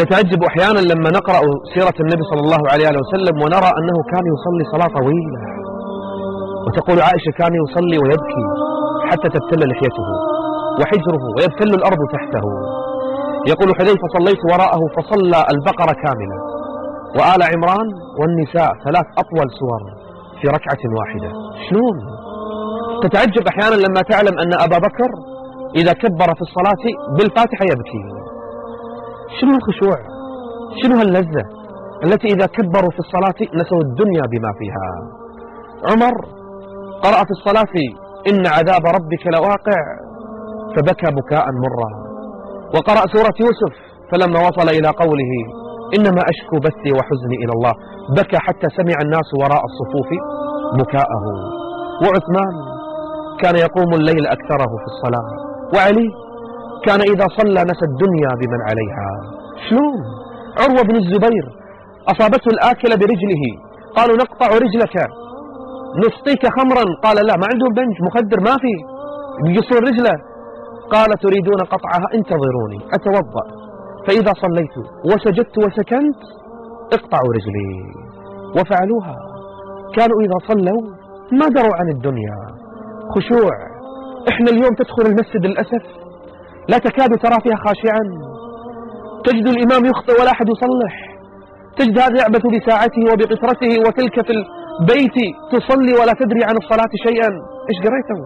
نتعجب أحيانا لما نقرأ سيرة النبي صلى الله عليه وسلم ونرى أنه كان يصلي صلاة طويلة. وتقول عائشة كان يصلي ويبكي حتى تبتل لحيته وحجره ويبتل الأرض تحته. يقول حذيفة صليت وراءه فصلى البقرة كاملة وآل عمران والنساء ثلاث أطول سور في ركعة واحدة. شلون؟ تتعجب أحيانا لما تعلم أن أبا بكر إذا كبر في الصلاة بالفاتحة يبكي. شنو الخشوع؟ شنو هاللذة التي إذا كبروا في الصلاة نسوا الدنيا بما فيها؟ عمر قرأ في الصلاة إن عذاب ربك لواقع فبكى بكاء مرا وقرأ سورة يوسف فلما وصل إلى قوله إنما أشكو بثي وحزني إلى الله بكى حتى سمع الناس وراء الصفوف بكاءه. وعثمان كان يقوم الليل أكثره في الصلاة. وعلي كان إذا صلى نسى الدنيا بمن عليها. شلون؟ عروة بن الزبير أصابته الآكلة برجله. قالوا نقطع رجلك. نسقيك خمرا. قال لا ما عندهم بنج مخدر ما في. يقصون رجله. قال تريدون قطعها؟ انتظروني أتوضأ. فإذا صليت وسجدت وسكنت اقطعوا رجلي. وفعلوها. كانوا إذا صلوا ما دروا عن الدنيا. خشوع. إحنا اليوم تدخل المسجد للأسف لا تكاد ترى فيها خاشعا. تجد الإمام يخطئ ولا أحد يصلح. تجد هذا يعبث بساعته وبقطرته وتلك في البيت تصلي ولا تدري عن الصلاة شيئا. إيش قريته؟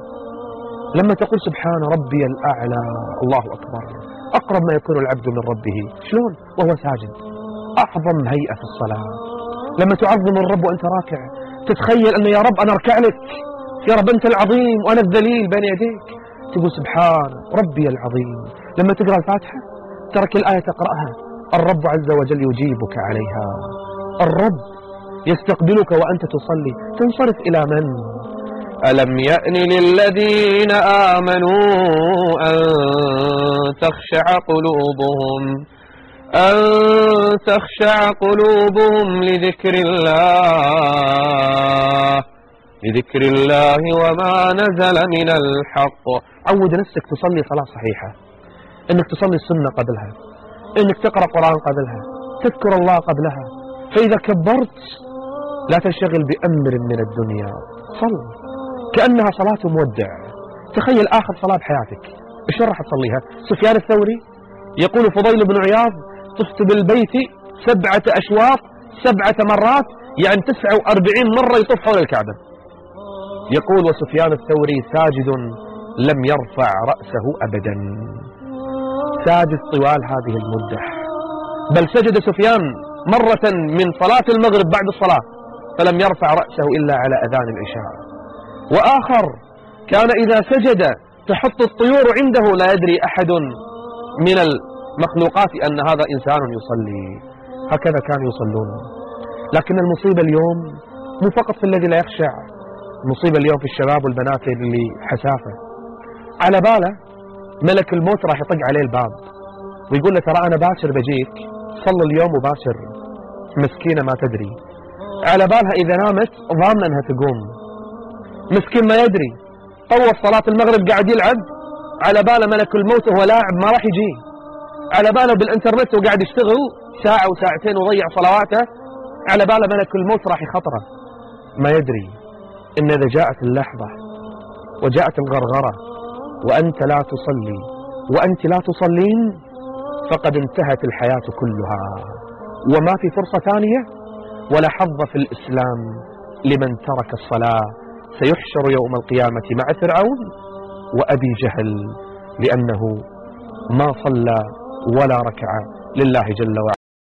لما تقول سبحان ربي الأعلى. الله أكبر. أقرب ما يكون العبد من ربه. شلون؟ وهو ساجد. أعظم هيئة في الصلاة. لما تعظم الرب وأنت راكع تتخيل أن يا رب أنا أركع لك. يا رب أنت العظيم. وأنا الذليل بين يديك. تقول سبحان ربي العظيم. لما تقرأ الفاتحة ترك الآية تقرأها. الرب عز وجل يجيبك عليها. الرب يستقبلك وأنت تصلي. تنصرف إلى من؟ ألم يأن للذين آمنوا أن تخشع قلوبهم؟ أن تخشع قلوبهم لذكر الله. لذكر الله وما نزل من الحق. عود نفسك تصلي صلاة صحيحة. إنك تصلي السنة قبلها. إنك تقرأ قرآن قبلها. تذكر الله قبلها. فإذا كبرت لا تنشغل بأمر من الدنيا. صل. كأنها صلاة مودع. تخيل آخر صلاة بحياتك. إيش راح تصليها؟ سفيان الثوري يقول فضيل بن عياض طفت بالبيت سبعة أشواط سبعة مرات يعني تسعة وأربعين مرة يطوف حول الكعبة. يقول وسفيان الثوري ساجد لم يرفع رأسه أبدا. ساجد طوال هذه المدة. بل سجد سفيان مرة من صلاة المغرب بعد الصلاة فلم يرفع رأسه إلا على أذان العشاء. وآخر كان إذا سجد تحط الطيور عنده لا يدري أحد من المخلوقات أن هذا إنسان يصلي. هكذا كانوا يصلون. لكن المصيبة اليوم مو فقط في الذي لا يخشع المصيبة اليوم في الشباب والبنات اللي حسافة. على باله ملك الموت راح يطق عليه الباب. ويقول له ترى أنا باشر بجيك صل اليوم وباشر. مسكينة ما تدري. على بالها إذا نامت ضامنة أنها تقوم. مسكين ما يدري. طول صلاة المغرب قاعد يلعب. على باله ملك الموت وهو لاعب ما راح يجي. على باله بالإنترنت وقاعد يشتغل ساعة وساعتين وضيع صلواته. على باله ملك الموت راح يخطره. ما يدري. إن إذا جاءت اللحظة وجاءت الغرغرة وأنت لا تصلي وأنت لا تصلين فقد انتهت الحياة كلها. وما في فرصة ثانية ولا حظ في الإسلام لمن ترك الصلاة. سيحشر يوم القيامة مع فرعون وأبي جهل لأنه ما صلى ولا ركع لله جل وعلا.